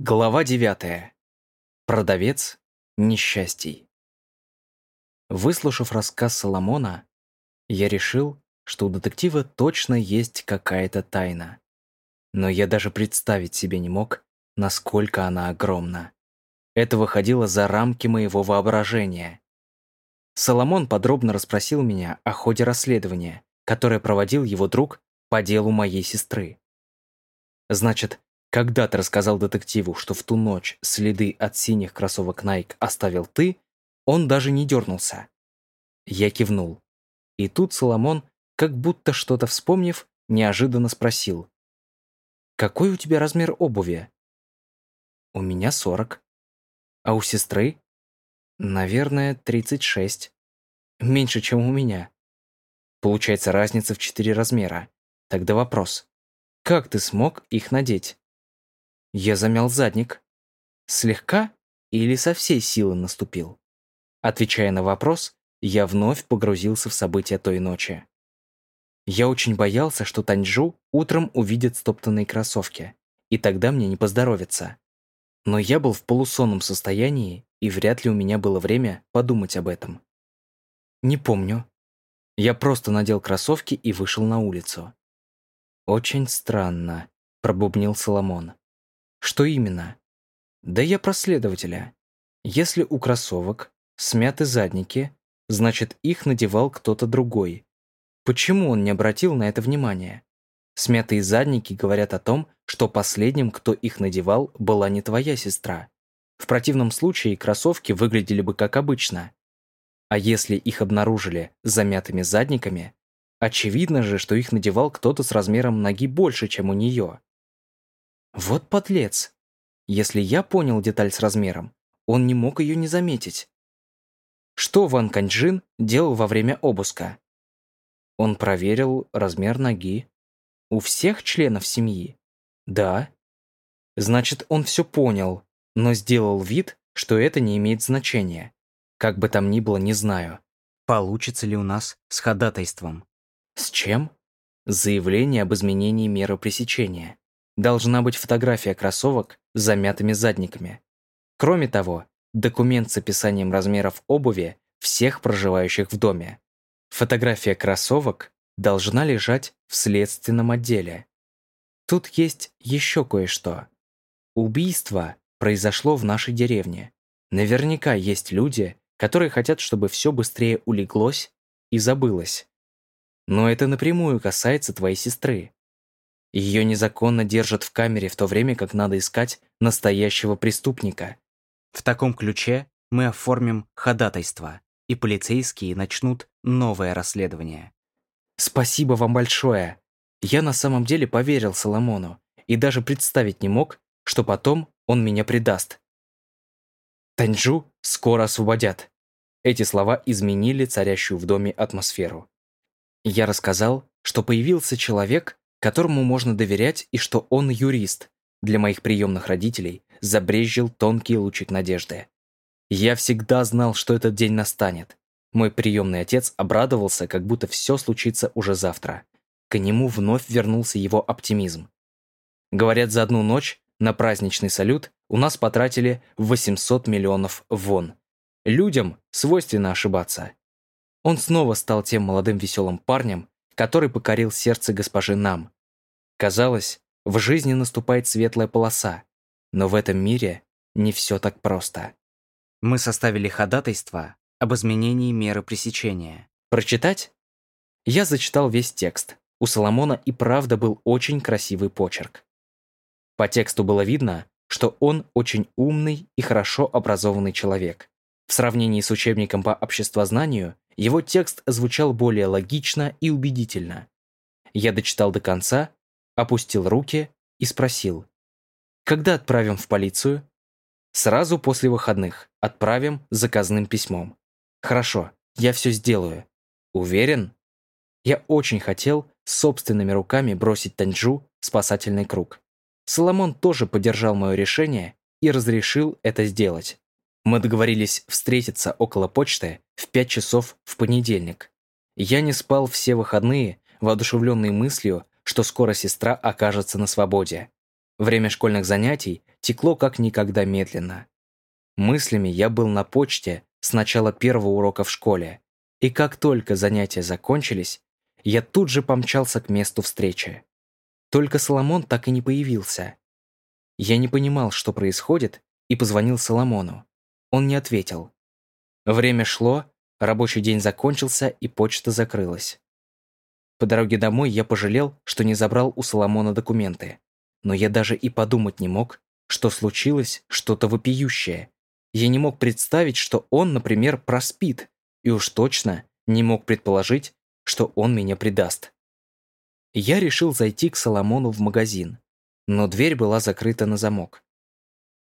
Глава 9. Продавец несчастий. Выслушав рассказ Соломона, я решил, что у детектива точно есть какая-то тайна. Но я даже представить себе не мог, насколько она огромна. Это выходило за рамки моего воображения. Соломон подробно расспросил меня о ходе расследования, которое проводил его друг по делу моей сестры. Значит, когда ты рассказал детективу, что в ту ночь следы от синих кроссовок Nike оставил ты, он даже не дернулся. Я кивнул. И тут Соломон, как будто что-то вспомнив, неожиданно спросил. «Какой у тебя размер обуви?» «У меня сорок. А у сестры?» «Наверное, тридцать шесть. Меньше, чем у меня. Получается разница в четыре размера. Тогда вопрос. Как ты смог их надеть?» Я замял задник. Слегка или со всей силы наступил? Отвечая на вопрос, я вновь погрузился в события той ночи. Я очень боялся, что Таньжу утром увидит стоптанные кроссовки, и тогда мне не поздоровится. Но я был в полусонном состоянии, и вряд ли у меня было время подумать об этом. Не помню. Я просто надел кроссовки и вышел на улицу. «Очень странно», — пробубнил Соломон. Что именно? Да я про следователя. Если у кроссовок смяты задники, значит их надевал кто-то другой. Почему он не обратил на это внимания? Смятые задники говорят о том, что последним, кто их надевал, была не твоя сестра. В противном случае кроссовки выглядели бы как обычно. А если их обнаружили замятыми задниками, очевидно же, что их надевал кто-то с размером ноги больше, чем у нее. Вот подлец. Если я понял деталь с размером, он не мог ее не заметить. Что Ван Каньджин делал во время обыска? Он проверил размер ноги. У всех членов семьи? Да. Значит, он все понял, но сделал вид, что это не имеет значения. Как бы там ни было, не знаю. Получится ли у нас с ходатайством? С чем? Заявление об изменении меры пресечения. Должна быть фотография кроссовок с замятыми задниками. Кроме того, документ с описанием размеров обуви всех проживающих в доме. Фотография кроссовок должна лежать в следственном отделе. Тут есть еще кое-что. Убийство произошло в нашей деревне. Наверняка есть люди, которые хотят, чтобы все быстрее улеглось и забылось. Но это напрямую касается твоей сестры. Ее незаконно держат в камере в то время, как надо искать настоящего преступника. В таком ключе мы оформим ходатайство, и полицейские начнут новое расследование. Спасибо вам большое. Я на самом деле поверил Соломону и даже представить не мог, что потом он меня предаст. Таньжу скоро освободят. Эти слова изменили царящую в доме атмосферу. Я рассказал, что появился человек, которому можно доверять и что он юрист. Для моих приемных родителей забрезжил тонкий лучик надежды. Я всегда знал, что этот день настанет. Мой приемный отец обрадовался, как будто все случится уже завтра. К нему вновь вернулся его оптимизм. Говорят, за одну ночь на праздничный салют у нас потратили 800 миллионов вон. Людям свойственно ошибаться. Он снова стал тем молодым веселым парнем, который покорил сердце госпожи Нам. Казалось, в жизни наступает светлая полоса, но в этом мире не все так просто. Мы составили ходатайство об изменении меры пресечения. Прочитать? Я зачитал весь текст. У Соломона и правда был очень красивый почерк. По тексту было видно, что он очень умный и хорошо образованный человек. В сравнении с учебником по обществознанию, его текст звучал более логично и убедительно. Я дочитал до конца опустил руки и спросил. «Когда отправим в полицию?» «Сразу после выходных. Отправим заказным письмом». «Хорошо, я все сделаю». «Уверен?» Я очень хотел собственными руками бросить Таньчжу в спасательный круг. Соломон тоже поддержал мое решение и разрешил это сделать. Мы договорились встретиться около почты в 5 часов в понедельник. Я не спал все выходные, воодушевленный мыслью, что скоро сестра окажется на свободе. Время школьных занятий текло как никогда медленно. Мыслями я был на почте с начала первого урока в школе, и как только занятия закончились, я тут же помчался к месту встречи. Только Соломон так и не появился. Я не понимал, что происходит, и позвонил Соломону. Он не ответил. Время шло, рабочий день закончился, и почта закрылась. По дороге домой я пожалел, что не забрал у Соломона документы. Но я даже и подумать не мог, что случилось что-то вопиющее. Я не мог представить, что он, например, проспит, и уж точно не мог предположить, что он меня предаст. Я решил зайти к Соломону в магазин, но дверь была закрыта на замок.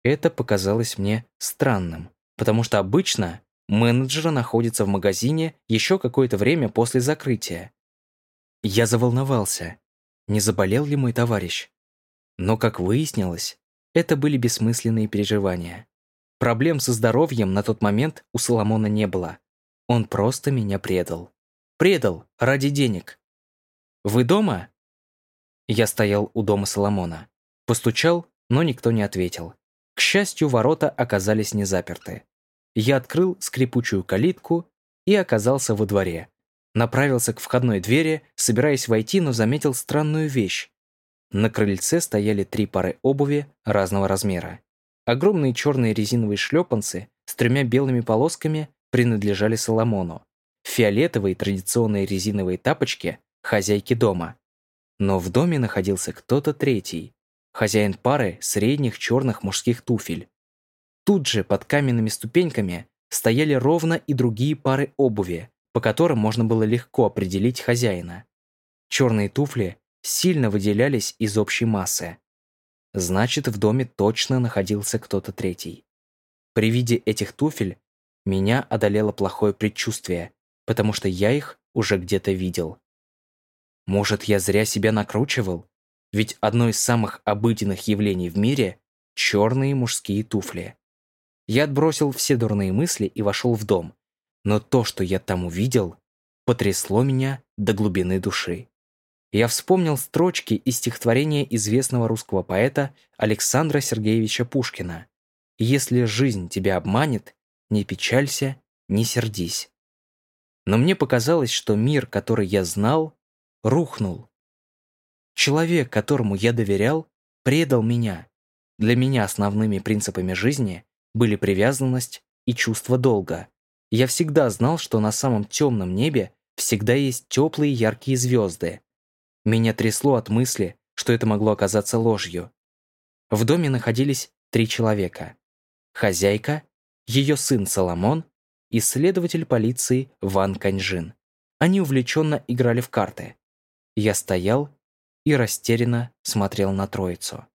Это показалось мне странным, потому что обычно менеджер находится в магазине еще какое-то время после закрытия. Я заволновался, не заболел ли мой товарищ. Но, как выяснилось, это были бессмысленные переживания. Проблем со здоровьем на тот момент у Соломона не было. Он просто меня предал. Предал ради денег. «Вы дома?» Я стоял у дома Соломона. Постучал, но никто не ответил. К счастью, ворота оказались не заперты. Я открыл скрипучую калитку и оказался во дворе. Направился к входной двери, собираясь войти, но заметил странную вещь. На крыльце стояли три пары обуви разного размера. Огромные черные резиновые шлепанцы с тремя белыми полосками принадлежали Соломону. Фиолетовые традиционные резиновые тапочки – хозяйки дома. Но в доме находился кто-то третий. Хозяин пары средних черных мужских туфель. Тут же под каменными ступеньками стояли ровно и другие пары обуви, по которым можно было легко определить хозяина. Черные туфли сильно выделялись из общей массы. Значит, в доме точно находился кто-то третий. При виде этих туфель меня одолело плохое предчувствие, потому что я их уже где-то видел. Может, я зря себя накручивал? Ведь одно из самых обыденных явлений в мире — черные мужские туфли. Я отбросил все дурные мысли и вошел в дом. Но то, что я там увидел, потрясло меня до глубины души я вспомнил строчки из стихотворения известного русского поэта Александра Сергеевича Пушкина «Если жизнь тебя обманет, не печалься, не сердись». Но мне показалось, что мир, который я знал, рухнул. Человек, которому я доверял, предал меня. Для меня основными принципами жизни были привязанность и чувство долга. Я всегда знал, что на самом темном небе всегда есть теплые яркие звезды, меня трясло от мысли, что это могло оказаться ложью. В доме находились три человека. Хозяйка, ее сын Соломон и следователь полиции Ван Каньжин. Они увлеченно играли в карты. Я стоял и растерянно смотрел на троицу.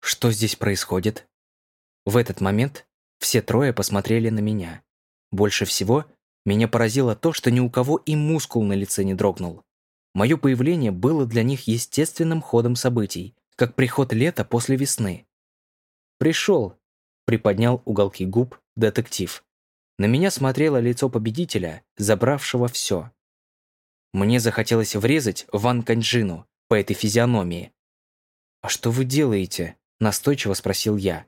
Что здесь происходит? В этот момент все трое посмотрели на меня. Больше всего меня поразило то, что ни у кого и мускул на лице не дрогнул. Мое появление было для них естественным ходом событий, как приход лета после весны. «Пришел», — приподнял уголки губ детектив. На меня смотрело лицо победителя, забравшего все. Мне захотелось врезать Ван Каньджину по этой физиономии. «А что вы делаете?» — настойчиво спросил я.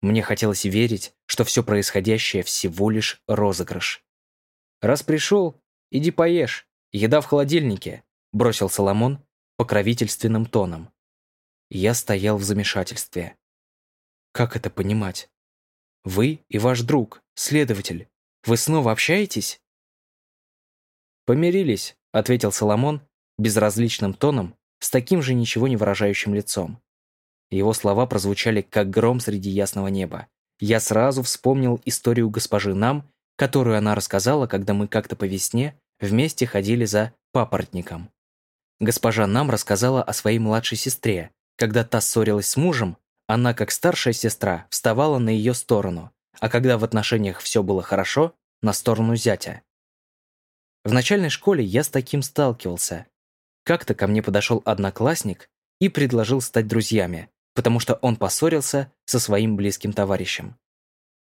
Мне хотелось верить, что все происходящее всего лишь розыгрыш. «Раз пришел, иди поешь, еда в холодильнике», бросил Соломон покровительственным тоном. Я стоял в замешательстве. Как это понимать? Вы и ваш друг, следователь, вы снова общаетесь? Помирились, ответил Соломон безразличным тоном, с таким же ничего не выражающим лицом. Его слова прозвучали как гром среди ясного неба. Я сразу вспомнил историю госпожи Нам, которую она рассказала, когда мы как-то по весне вместе ходили за папоротником. Госпожа нам рассказала о своей младшей сестре. Когда та ссорилась с мужем, она, как старшая сестра, вставала на ее сторону, а когда в отношениях все было хорошо, на сторону зятя. В начальной школе я с таким сталкивался. Как-то ко мне подошел одноклассник и предложил стать друзьями, потому что он поссорился со своим близким товарищем.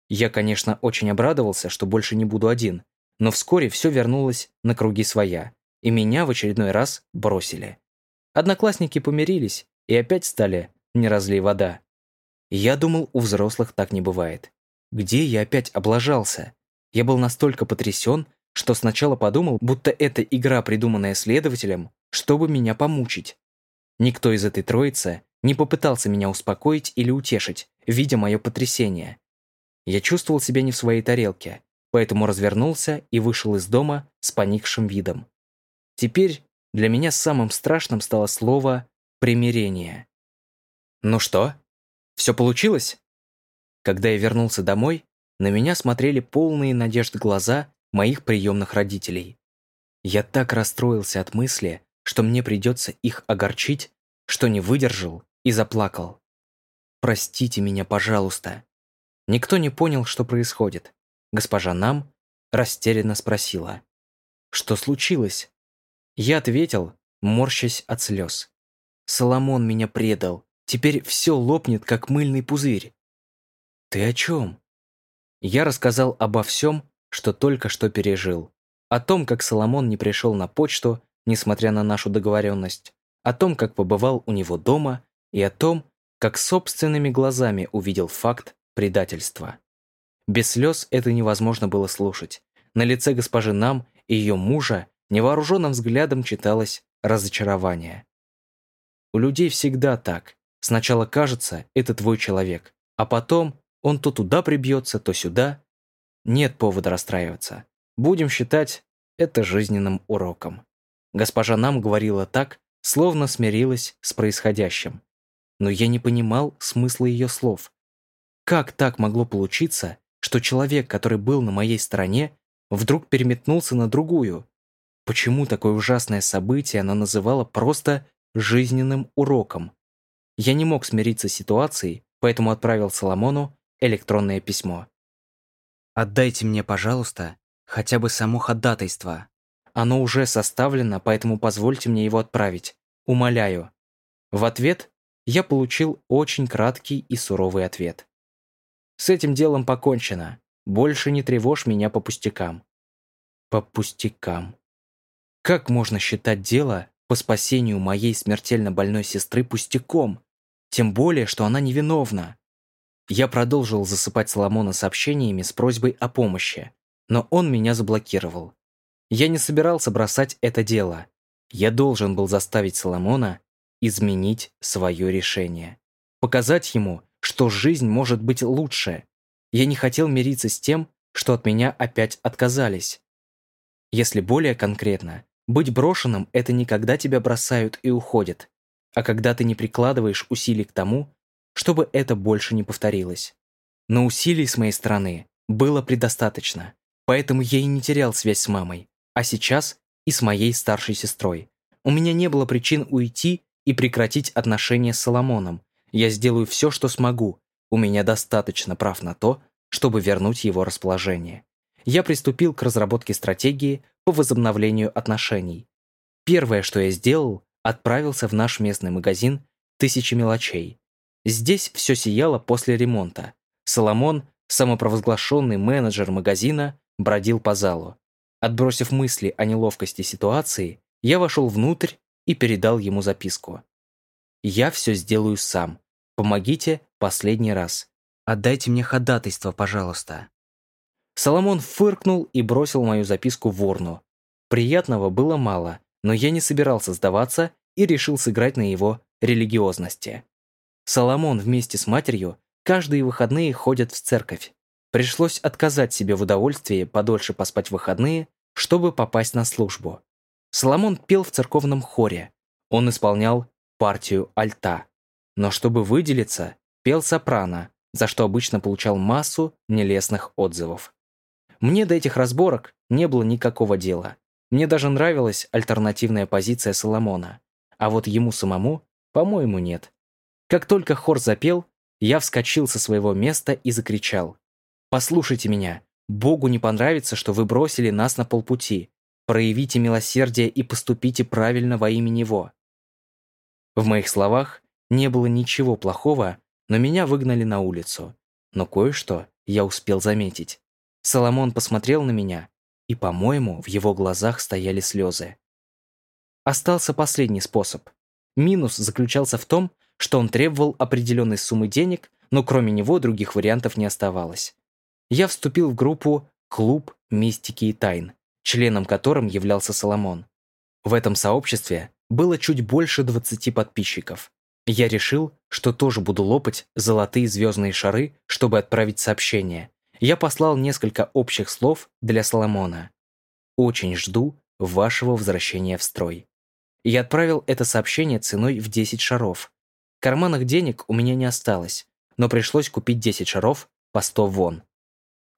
Я, конечно, очень обрадовался, что больше не буду один, но вскоре все вернулось на круги своя и меня в очередной раз бросили. Одноклассники помирились и опять стали не разлей вода. Я думал, у взрослых так не бывает. Где я опять облажался? Я был настолько потрясен, что сначала подумал, будто это игра, придуманная следователем, чтобы меня помучить. Никто из этой троицы не попытался меня успокоить или утешить, видя мое потрясение. Я чувствовал себя не в своей тарелке, поэтому развернулся и вышел из дома с поникшим видом. Теперь для меня самым страшным стало слово «примирение». «Ну что, все получилось?» Когда я вернулся домой, на меня смотрели полные надежд глаза моих приемных родителей. Я так расстроился от мысли, что мне придется их огорчить, что не выдержал и заплакал. «Простите меня, пожалуйста». Никто не понял, что происходит. Госпожа Нам растерянно спросила. «Что случилось?» Я ответил, морщась от слез. «Соломон меня предал. Теперь все лопнет, как мыльный пузырь». «Ты о чем?» Я рассказал обо всем, что только что пережил. О том, как Соломон не пришел на почту, несмотря на нашу договоренность. О том, как побывал у него дома. И о том, как собственными глазами увидел факт предательства. Без слез это невозможно было слушать. На лице госпожи Нам и ее мужа невооруженным взглядом читалось разочарование. У людей всегда так. Сначала кажется, это твой человек, а потом он то туда прибьется, то сюда. Нет повода расстраиваться. Будем считать это жизненным уроком. Госпожа нам говорила так, словно смирилась с происходящим. Но я не понимал смысла ее слов. Как так могло получиться, что человек, который был на моей стороне, вдруг переметнулся на другую? Почему такое ужасное событие она называла просто жизненным уроком? Я не мог смириться с ситуацией, поэтому отправил Соломону электронное письмо. «Отдайте мне, пожалуйста, хотя бы само ходатайство. Оно уже составлено, поэтому позвольте мне его отправить. Умоляю». В ответ я получил очень краткий и суровый ответ. «С этим делом покончено. Больше не тревожь меня по пустякам». По пустякам. Как можно считать дело по спасению моей смертельно больной сестры пустяком? Тем более, что она невиновна. Я продолжил засыпать Соломона сообщениями с просьбой о помощи, но он меня заблокировал. Я не собирался бросать это дело. Я должен был заставить Соломона изменить свое решение. Показать ему, что жизнь может быть лучше. Я не хотел мириться с тем, что от меня опять отказались. Если более конкретно, быть брошенным – это не когда тебя бросают и уходят, а когда ты не прикладываешь усилий к тому, чтобы это больше не повторилось. Но усилий с моей стороны было предостаточно, поэтому я и не терял связь с мамой, а сейчас и с моей старшей сестрой. У меня не было причин уйти и прекратить отношения с Соломоном. Я сделаю все, что смогу. У меня достаточно прав на то, чтобы вернуть его расположение. Я приступил к разработке стратегии по возобновлению отношений. Первое, что я сделал, отправился в наш местный магазин «Тысячи мелочей». Здесь все сияло после ремонта. Соломон, самопровозглашенный менеджер магазина, бродил по залу. Отбросив мысли о неловкости ситуации, я вошел внутрь и передал ему записку. «Я все сделаю сам. Помогите последний раз. Отдайте мне ходатайство, пожалуйста». Соломон фыркнул и бросил мою записку в урну. Приятного было мало, но я не собирался сдаваться и решил сыграть на его религиозности. Соломон вместе с матерью каждые выходные ходят в церковь. Пришлось отказать себе в удовольствии подольше поспать в выходные, чтобы попасть на службу. Соломон пел в церковном хоре. Он исполнял партию альта. Но чтобы выделиться, пел сопрано, за что обычно получал массу нелестных отзывов. Мне до этих разборок не было никакого дела. Мне даже нравилась альтернативная позиция Соломона. А вот ему самому, по-моему, нет. Как только хор запел, я вскочил со своего места и закричал. «Послушайте меня. Богу не понравится, что вы бросили нас на полпути. Проявите милосердие и поступите правильно во имя Него». В моих словах не было ничего плохого, но меня выгнали на улицу. Но кое-что я успел заметить. Соломон посмотрел на меня, и, по-моему, в его глазах стояли слезы. Остался последний способ. Минус заключался в том, что он требовал определенной суммы денег, но кроме него других вариантов не оставалось. Я вступил в группу «Клуб мистики и тайн», членом которым являлся Соломон. В этом сообществе было чуть больше 20 подписчиков. Я решил, что тоже буду лопать золотые звездные шары, чтобы отправить сообщение. Я послал несколько общих слов для Соломона. «Очень жду вашего возвращения в строй». Я отправил это сообщение ценой в 10 шаров. В карманах денег у меня не осталось, но пришлось купить 10 шаров по 100 вон.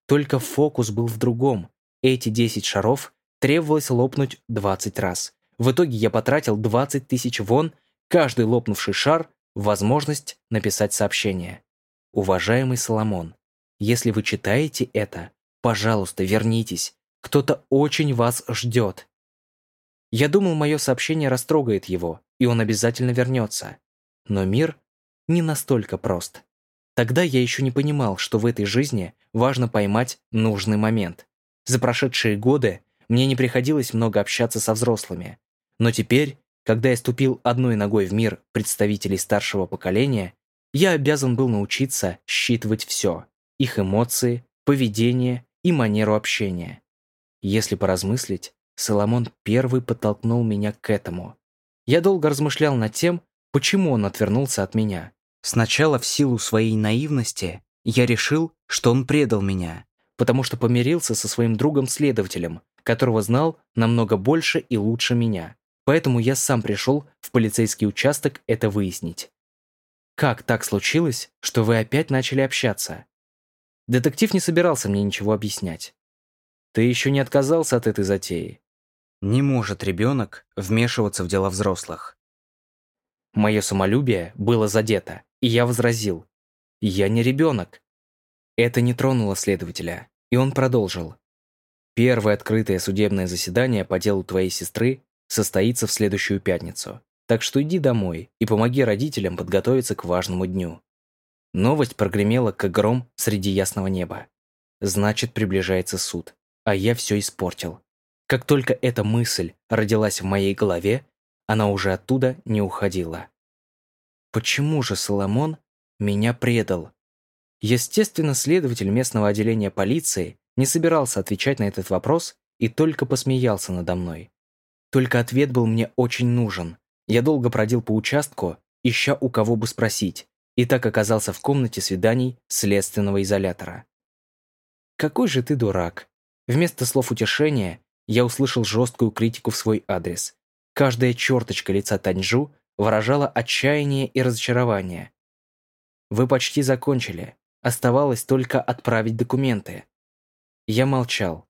Только фокус был в другом. Эти 10 шаров требовалось лопнуть 20 раз. В итоге я потратил 20 тысяч вон, каждый лопнувший шар – возможность написать сообщение. Уважаемый Соломон, если вы читаете это, пожалуйста, вернитесь. Кто-то очень вас ждет. Я думал, мое сообщение растрогает его, и он обязательно вернется. Но мир не настолько прост. Тогда я еще не понимал, что в этой жизни важно поймать нужный момент. За прошедшие годы мне не приходилось много общаться со взрослыми. Но теперь, когда я ступил одной ногой в мир представителей старшего поколения, я обязан был научиться считывать все – их эмоции, поведение и манеру общения. Если поразмыслить, Соломон первый подтолкнул меня к этому. Я долго размышлял над тем, почему он отвернулся от меня. Сначала в силу своей наивности я решил, что он предал меня, потому что помирился со своим другом-следователем, которого знал намного больше и лучше меня. Поэтому я сам пришел в полицейский участок это выяснить. «Как так случилось, что вы опять начали общаться?» Детектив не собирался мне ничего объяснять. «Ты еще не отказался от этой затеи?» Не может ребенок вмешиваться в дела взрослых. Мое самолюбие было задето, и я возразил. «Я не ребенок». Это не тронуло следователя, и он продолжил. «Первое открытое судебное заседание по делу твоей сестры состоится в следующую пятницу, так что иди домой и помоги родителям подготовиться к важному дню». Новость прогремела, как гром среди ясного неба. Значит, приближается суд, а я все испортил. Как только эта мысль родилась в моей голове, она уже оттуда не уходила. Почему же Соломон меня предал? Естественно, следователь местного отделения полиции не собирался отвечать на этот вопрос и только посмеялся надо мной. Только ответ был мне очень нужен. Я долго бродил по участку, ища у кого бы спросить, и так оказался в комнате свиданий следственного изолятора. «Какой же ты дурак!» Вместо слов утешения я услышал жесткую критику в свой адрес. Каждая черточка лица Таньжу выражала отчаяние и разочарование. «Вы почти закончили. Оставалось только отправить документы». Я молчал.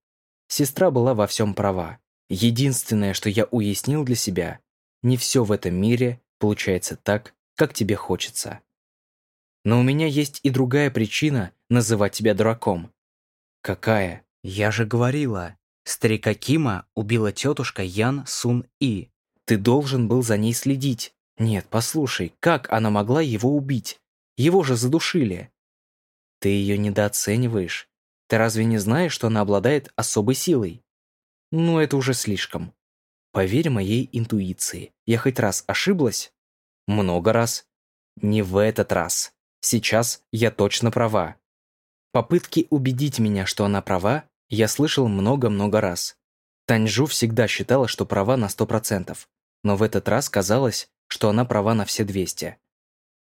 Сестра была во всем права. Единственное, что я уяснил для себя, не все в этом мире получается так, как тебе хочется. Но у меня есть и другая причина называть тебя дураком. Какая? Я же говорила. Старика Кима убила тетушка Ян Сун И. Ты должен был за ней следить. Нет, послушай, как она могла его убить? Его же задушили. Ты ее недооцениваешь. Ты разве не знаешь, что она обладает особой силой? Ну, это уже слишком. Поверь моей интуиции. Я хоть раз ошиблась? Много раз. Не в этот раз. Сейчас я точно права. Попытки убедить меня, что она права, я слышал много-много раз. Таньжу всегда считала, что права на сто процентов но в этот раз казалось, что она права на все 200.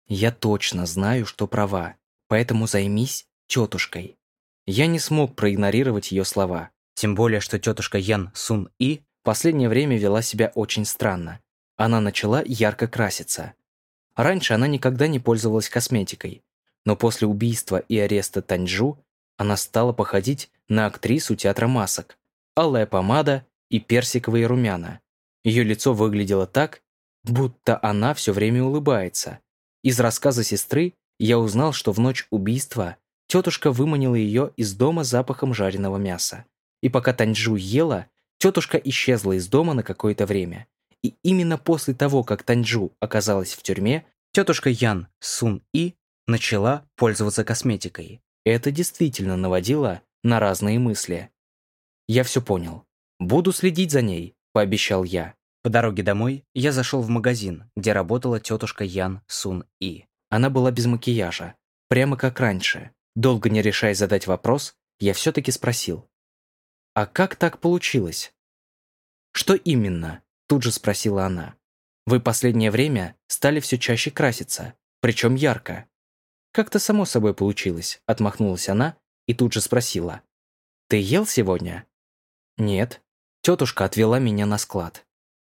Я точно знаю, что права, поэтому займись тетушкой. Я не смог проигнорировать ее слова, тем более, что тетушка Ян Сун И в последнее время вела себя очень странно. Она начала ярко краситься. Раньше она никогда не пользовалась косметикой, но после убийства и ареста Таньжу она стала походить на актрису театра масок. Алая помада и персиковые румяна. Ее лицо выглядело так, будто она все время улыбается. Из рассказа сестры я узнал, что в ночь убийства тетушка выманила ее из дома запахом жареного мяса. И пока Таньжу ела, тетушка исчезла из дома на какое-то время. И именно после того, как Таньжу оказалась в тюрьме, тетушка Ян Сун И начала пользоваться косметикой. Это действительно наводило на разные мысли. Я все понял. Буду следить за ней, пообещал я По дороге домой я зашел в магазин, где работала тетушка Ян Сун И. Она была без макияжа, прямо как раньше. Долго не решая задать вопрос, я все-таки спросил. «А как так получилось?» «Что именно?» – тут же спросила она. «Вы последнее время стали все чаще краситься, причем ярко». «Как-то само собой получилось», – отмахнулась она и тут же спросила. «Ты ел сегодня?» «Нет». Тетушка отвела меня на склад.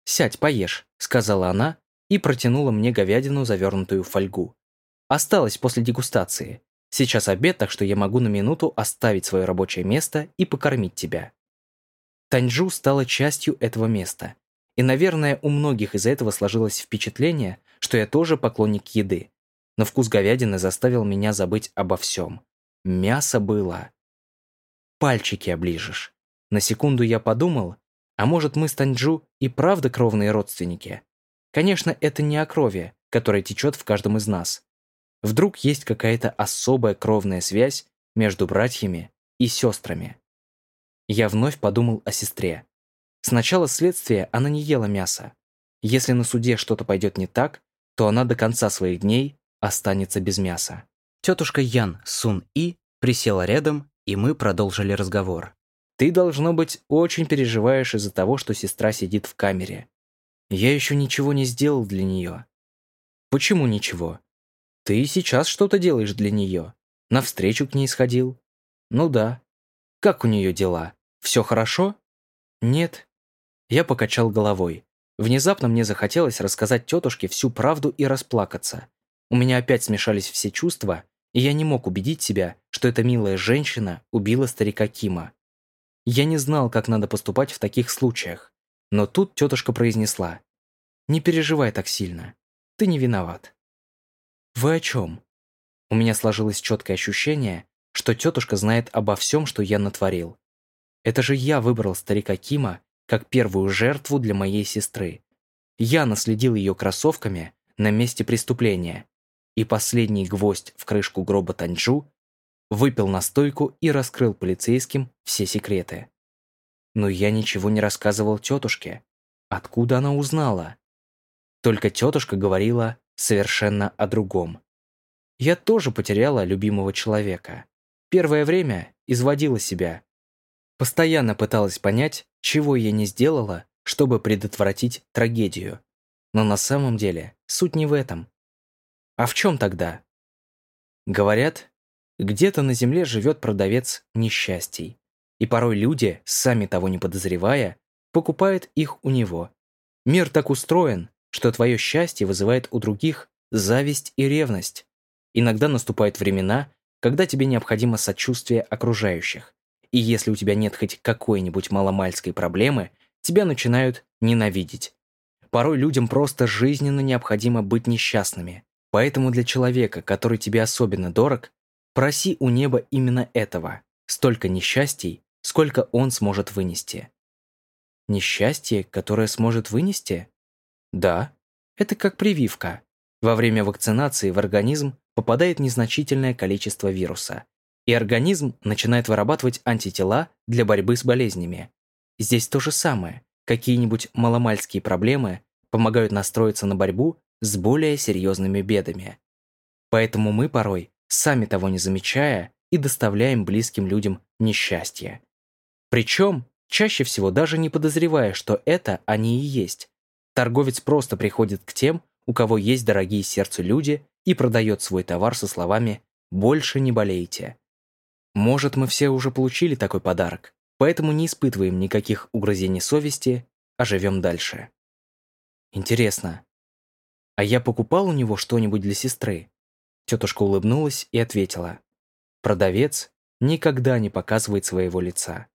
«Сядь, поешь», — сказала она и протянула мне говядину, завернутую в фольгу. «Осталось после дегустации. Сейчас обед, так что я могу на минуту оставить свое рабочее место и покормить тебя». Таньжу стала частью этого места. И, наверное, у многих из этого сложилось впечатление, что я тоже поклонник еды. Но вкус говядины заставил меня забыть обо всем. Мясо было. Пальчики оближешь. На секунду я подумал, а может, мы с Танджу и правда кровные родственники? Конечно, это не о крови, которая течет в каждом из нас. Вдруг есть какая-то особая кровная связь между братьями и сестрами. Я вновь подумал о сестре. С начала следствия она не ела мясо. Если на суде что-то пойдет не так, то она до конца своих дней останется без мяса. Тетушка Ян Сун И присела рядом, и мы продолжили разговор. Ты, должно быть, очень переживаешь из-за того, что сестра сидит в камере. Я еще ничего не сделал для нее. Почему ничего? Ты сейчас что-то делаешь для нее. Навстречу к ней сходил. Ну да. Как у нее дела? Все хорошо? Нет. Я покачал головой. Внезапно мне захотелось рассказать тетушке всю правду и расплакаться. У меня опять смешались все чувства, и я не мог убедить себя, что эта милая женщина убила старика Кима. Я не знал, как надо поступать в таких случаях. Но тут тетушка произнесла. «Не переживай так сильно. Ты не виноват». «Вы о чем?» У меня сложилось четкое ощущение, что тетушка знает обо всем, что я натворил. Это же я выбрал старика Кима как первую жертву для моей сестры. Я наследил ее кроссовками на месте преступления. И последний гвоздь в крышку гроба Танчжу выпил настойку и раскрыл полицейским все секреты. Но я ничего не рассказывал тетушке. Откуда она узнала? Только тетушка говорила совершенно о другом. Я тоже потеряла любимого человека. Первое время изводила себя. Постоянно пыталась понять, чего я не сделала, чтобы предотвратить трагедию. Но на самом деле суть не в этом. А в чем тогда? Говорят, где-то на земле живет продавец несчастий. И порой люди, сами того не подозревая, покупают их у него. Мир так устроен, что твое счастье вызывает у других зависть и ревность. Иногда наступают времена, когда тебе необходимо сочувствие окружающих. И если у тебя нет хоть какой-нибудь маломальской проблемы, тебя начинают ненавидеть. Порой людям просто жизненно необходимо быть несчастными. Поэтому для человека, который тебе особенно дорог, Проси у неба именно этого, столько несчастий, сколько он сможет вынести. Несчастье, которое сможет вынести? Да, это как прививка. Во время вакцинации в организм попадает незначительное количество вируса, и организм начинает вырабатывать антитела для борьбы с болезнями. Здесь то же самое. Какие-нибудь маломальские проблемы помогают настроиться на борьбу с более серьезными бедами. Поэтому мы порой сами того не замечая, и доставляем близким людям несчастье. Причем, чаще всего даже не подозревая, что это они и есть. Торговец просто приходит к тем, у кого есть дорогие сердцу люди, и продает свой товар со словами «больше не болейте». Может, мы все уже получили такой подарок, поэтому не испытываем никаких угрызений совести, а живем дальше. Интересно, а я покупал у него что-нибудь для сестры? Тетушка улыбнулась и ответила. Продавец никогда не показывает своего лица.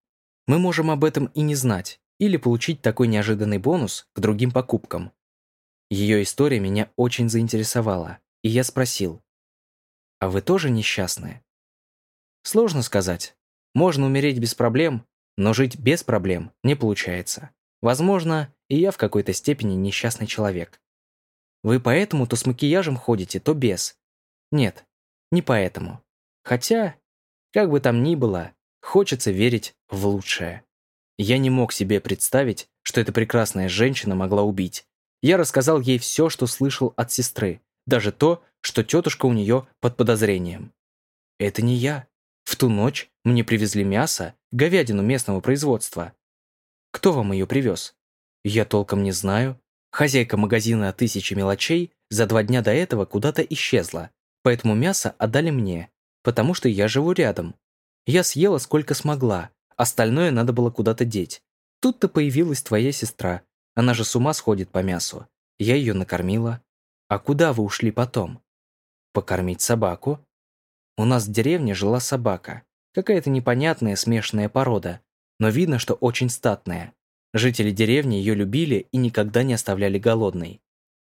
Мы можем об этом и не знать, или получить такой неожиданный бонус к другим покупкам. Ее история меня очень заинтересовала, и я спросил, «А вы тоже несчастны?» Сложно сказать. Можно умереть без проблем, но жить без проблем не получается. Возможно, и я в какой-то степени несчастный человек. Вы поэтому то с макияжем ходите, то без, нет, не поэтому. Хотя, как бы там ни было, хочется верить в лучшее. Я не мог себе представить, что эта прекрасная женщина могла убить. Я рассказал ей все, что слышал от сестры, даже то, что тетушка у нее под подозрением. Это не я. В ту ночь мне привезли мясо, говядину местного производства. Кто вам ее привез? Я толком не знаю. Хозяйка магазина «Тысячи мелочей» за два дня до этого куда-то исчезла, поэтому мясо отдали мне, потому что я живу рядом. Я съела сколько смогла, остальное надо было куда-то деть. Тут-то появилась твоя сестра. Она же с ума сходит по мясу. Я ее накормила. А куда вы ушли потом? Покормить собаку? У нас в деревне жила собака. Какая-то непонятная смешанная порода. Но видно, что очень статная. Жители деревни ее любили и никогда не оставляли голодной.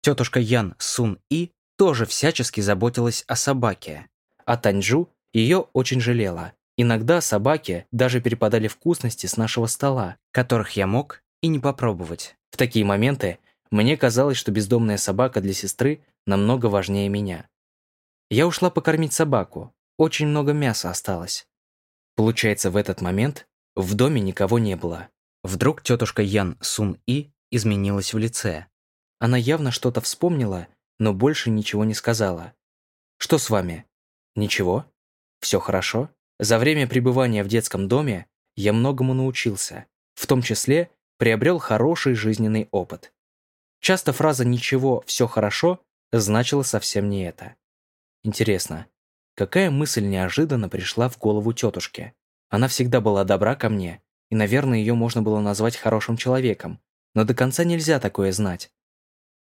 Тетушка Ян Сун И тоже всячески заботилась о собаке. А Таньжу ее очень жалела. Иногда собаки даже перепадали вкусности с нашего стола, которых я мог и не попробовать. В такие моменты мне казалось, что бездомная собака для сестры намного важнее меня. Я ушла покормить собаку. Очень много мяса осталось. Получается, в этот момент в доме никого не было. Вдруг тетушка Ян Сун И изменилась в лице. Она явно что-то вспомнила, но больше ничего не сказала. «Что с вами?» «Ничего? Все хорошо?» За время пребывания в детском доме я многому научился, в том числе приобрел хороший жизненный опыт. Часто фраза «ничего, все хорошо» значила совсем не это. Интересно, какая мысль неожиданно пришла в голову тетушке? Она всегда была добра ко мне, и, наверное, ее можно было назвать хорошим человеком, но до конца нельзя такое знать.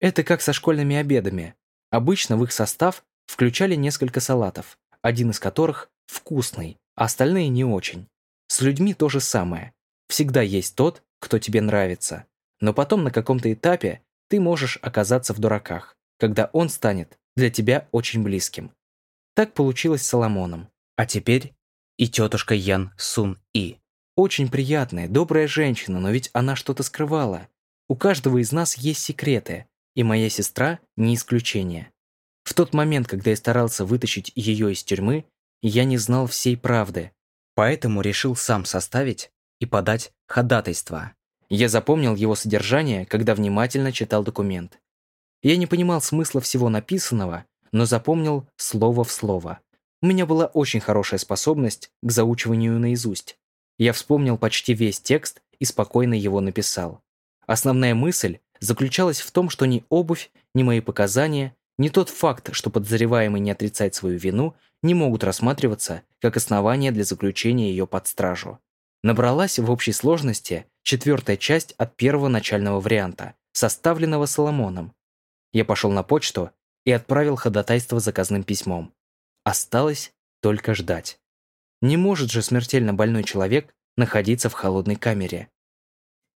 Это как со школьными обедами. Обычно в их состав включали несколько салатов, один из которых вкусный, а остальные не очень. С людьми то же самое. Всегда есть тот, кто тебе нравится. Но потом на каком-то этапе ты можешь оказаться в дураках, когда он станет для тебя очень близким. Так получилось с Соломоном. А теперь и тетушка Ян Сун И. Очень приятная, добрая женщина, но ведь она что-то скрывала. У каждого из нас есть секреты, и моя сестра не исключение. В тот момент, когда я старался вытащить ее из тюрьмы, я не знал всей правды, поэтому решил сам составить и подать ходатайство. Я запомнил его содержание, когда внимательно читал документ. Я не понимал смысла всего написанного, но запомнил слово в слово. У меня была очень хорошая способность к заучиванию наизусть. Я вспомнил почти весь текст и спокойно его написал. Основная мысль заключалась в том, что ни обувь, ни мои показания, ни тот факт, что подозреваемый не отрицает свою вину, не могут рассматриваться как основание для заключения ее под стражу. Набралась в общей сложности четвертая часть от первого начального варианта, составленного Соломоном. Я пошел на почту и отправил ходатайство заказным письмом. Осталось только ждать. Не может же смертельно больной человек находиться в холодной камере.